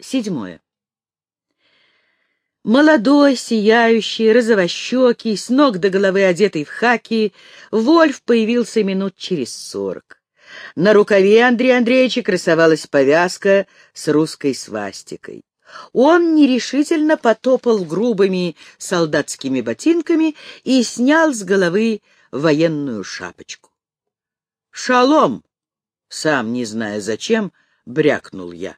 Седьмое. Молодой, сияющий, розовощекий, с ног до головы одетый в хаки, Вольф появился минут через сорок. На рукаве Андрея Андреевича красовалась повязка с русской свастикой. Он нерешительно потопал грубыми солдатскими ботинками и снял с головы военную шапочку. «Шалом!» — сам не зная зачем, брякнул я.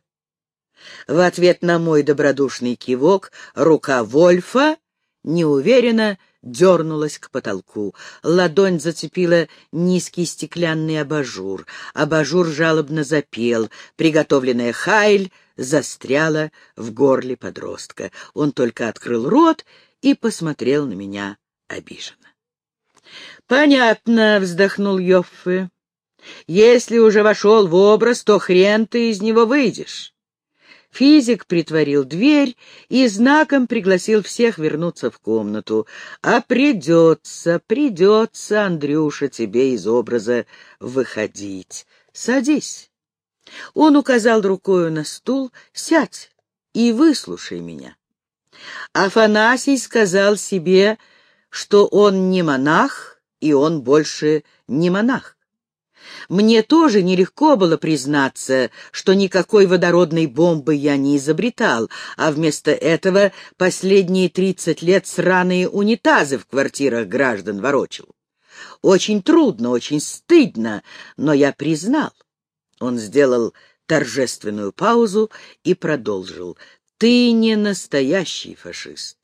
В ответ на мой добродушный кивок рука Вольфа неуверенно дернулась к потолку. Ладонь зацепила низкий стеклянный абажур. Абажур жалобно запел. Приготовленная «хайль» застряла в горле подростка. Он только открыл рот и посмотрел на меня обиженно. «Понятно», — вздохнул Йоффе. «Если уже вошел в образ, то хрен ты из него выйдешь». Физик притворил дверь и знаком пригласил всех вернуться в комнату. «А придется, придется, Андрюша, тебе из образа выходить. Садись». Он указал рукою на стул. «Сядь и выслушай меня». Афанасий сказал себе, что он не монах, и он больше не монах. Мне тоже нелегко было признаться, что никакой водородной бомбы я не изобретал, а вместо этого последние тридцать лет сраные унитазы в квартирах граждан ворочил. Очень трудно, очень стыдно, но я признал. Он сделал торжественную паузу и продолжил. Ты не настоящий фашист.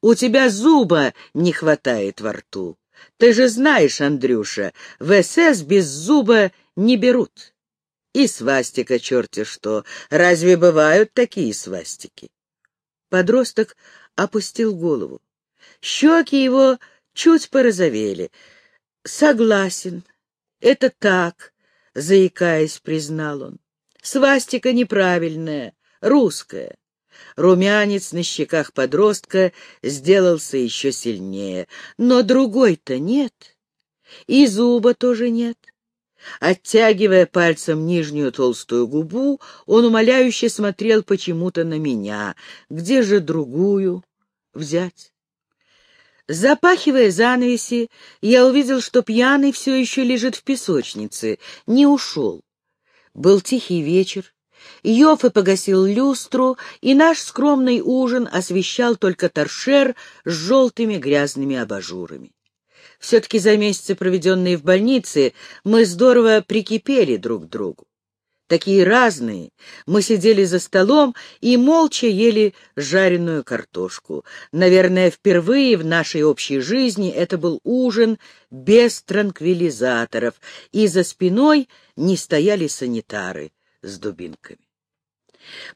У тебя зуба не хватает во рту. Ты же знаешь, Андрюша, в СС без зуба не берут. И свастика черти что. Разве бывают такие свастики? Подросток опустил голову. Щеки его чуть порозовели. Согласен, это так, заикаясь, признал он. Свастика неправильная, русская. Румянец на щеках подростка сделался еще сильнее. Но другой-то нет. И зуба тоже нет. Оттягивая пальцем нижнюю толстую губу, он умоляюще смотрел почему-то на меня. Где же другую взять? Запахивая занавеси, я увидел, что пьяный все еще лежит в песочнице, не ушел. Был тихий вечер, Йоффе погасил люстру, и наш скромный ужин освещал только торшер с желтыми грязными абажурами. Все-таки за месяцы, проведенные в больнице, мы здорово прикипели друг к другу. Такие разные, мы сидели за столом и молча ели жареную картошку. Наверное, впервые в нашей общей жизни это был ужин без транквилизаторов, и за спиной не стояли санитары с дубинками.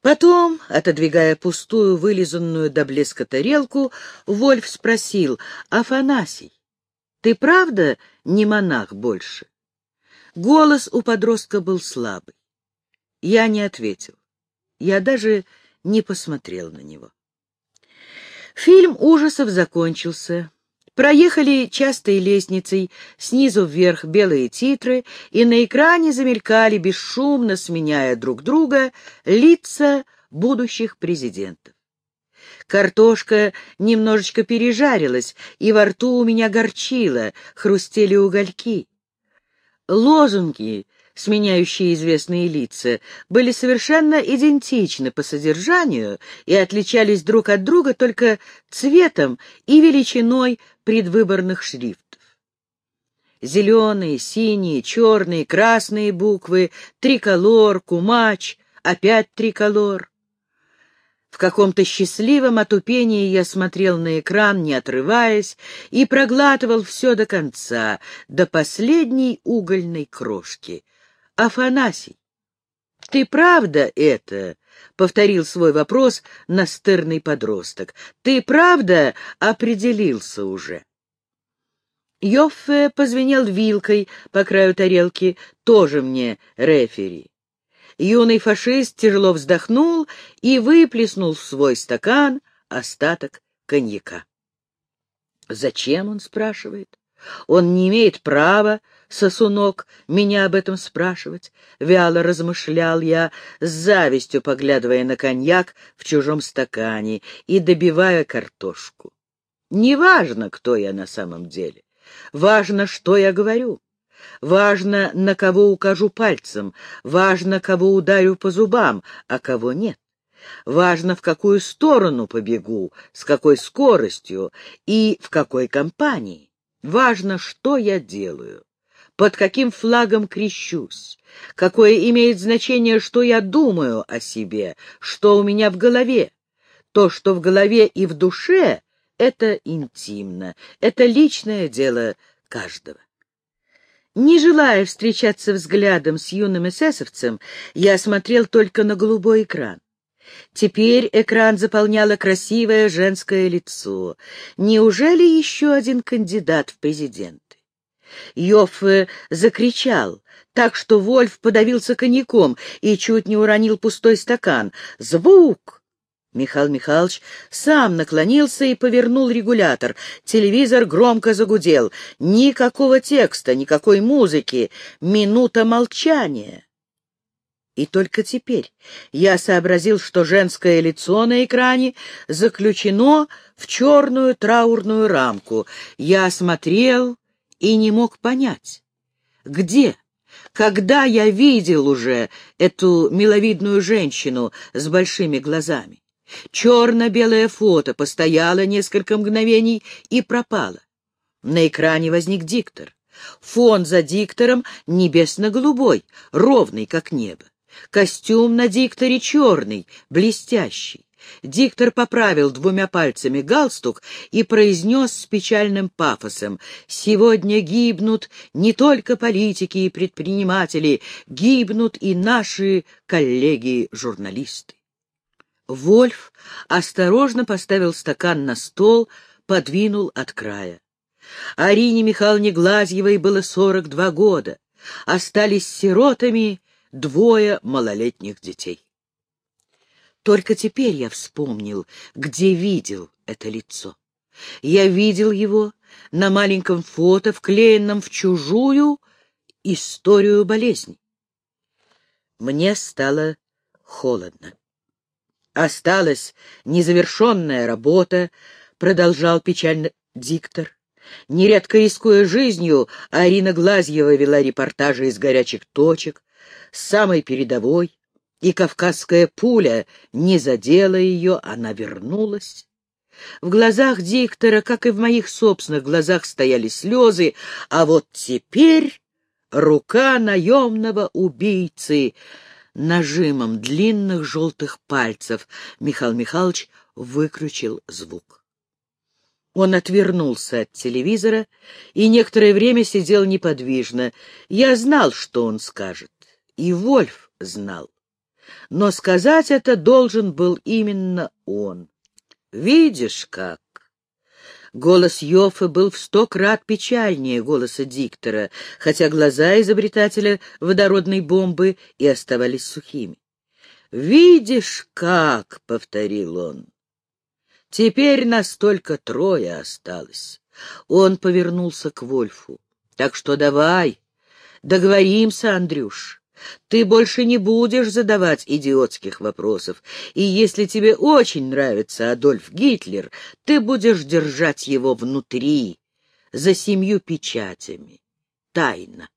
Потом, отодвигая пустую, вылизанную до блеска тарелку, Вольф спросил, «Афанасий, ты правда не монах больше?» Голос у подростка был слабый. Я не ответил. Я даже не посмотрел на него. Фильм ужасов закончился. Проехали частой лестницей, снизу вверх белые титры, и на экране замелькали, бесшумно сменяя друг друга, лица будущих президентов. Картошка немножечко пережарилась, и во рту у меня горчило, хрустели угольки. Лозунги сменяющие известные лица, были совершенно идентичны по содержанию и отличались друг от друга только цветом и величиной предвыборных шрифтов. Зеленые, синие, черные, красные буквы, триколор, кумач, опять триколор. В каком-то счастливом отупении я смотрел на экран, не отрываясь, и проглатывал все до конца, до последней угольной крошки. Афанасий, ты правда это? — повторил свой вопрос настырный подросток. — Ты правда определился уже? Йоффе позвенел вилкой по краю тарелки, тоже мне рефери. Юный фашист тяжело вздохнул и выплеснул в свой стакан остаток коньяка. «Зачем?» — он спрашивает. Он не имеет права, сосунок, меня об этом спрашивать. Вяло размышлял я, с завистью поглядывая на коньяк в чужом стакане и добивая картошку. Неважно, кто я на самом деле. Важно, что я говорю. Важно, на кого укажу пальцем. Важно, кого ударю по зубам, а кого нет. Важно, в какую сторону побегу, с какой скоростью и в какой компании. Важно, что я делаю, под каким флагом крещусь, какое имеет значение, что я думаю о себе, что у меня в голове. То, что в голове и в душе, это интимно, это личное дело каждого. Не желая встречаться взглядом с юным эсэсовцем, я смотрел только на голубой экран. Теперь экран заполняло красивое женское лицо. Неужели еще один кандидат в президенты? Йоффе закричал, так что Вольф подавился коньяком и чуть не уронил пустой стакан. «Звук!» Михаил Михайлович сам наклонился и повернул регулятор. Телевизор громко загудел. Никакого текста, никакой музыки. Минута молчания. И только теперь я сообразил, что женское лицо на экране заключено в черную траурную рамку. Я смотрел и не мог понять, где, когда я видел уже эту миловидную женщину с большими глазами. Черно-белое фото постояло несколько мгновений и пропало. На экране возник диктор. Фон за диктором небесно-голубой, ровный, как небо. Костюм на дикторе черный, блестящий. Диктор поправил двумя пальцами галстук и произнес с печальным пафосом «Сегодня гибнут не только политики и предприниматели, гибнут и наши коллеги-журналисты». Вольф осторожно поставил стакан на стол, подвинул от края. Арине Михайловне Глазьевой было сорок два года. Остались сиротами двое малолетних детей. Только теперь я вспомнил, где видел это лицо. Я видел его на маленьком фото, вклеенном в чужую историю болезни. Мне стало холодно. Осталась незавершенная работа, продолжал печально диктор. Нередко рискуя жизнью, Арина Глазьева вела репортажи из горячих точек, самой передовой, и кавказская пуля не задела ее, она вернулась. В глазах диктора, как и в моих собственных глазах, стояли слезы, а вот теперь рука наемного убийцы нажимом длинных желтых пальцев Михаил Михайлович выключил звук. Он отвернулся от телевизора и некоторое время сидел неподвижно. Я знал, что он скажет. И Вольф знал. Но сказать это должен был именно он. «Видишь как!» Голос Йоффе был в сто крат печальнее голоса диктора, хотя глаза изобретателя водородной бомбы и оставались сухими. «Видишь как!» — повторил он. «Теперь нас только трое осталось». Он повернулся к Вольфу. «Так что давай, договоримся, Андрюш. Ты больше не будешь задавать идиотских вопросов, и если тебе очень нравится Адольф Гитлер, ты будешь держать его внутри, за семью печатями, тайно.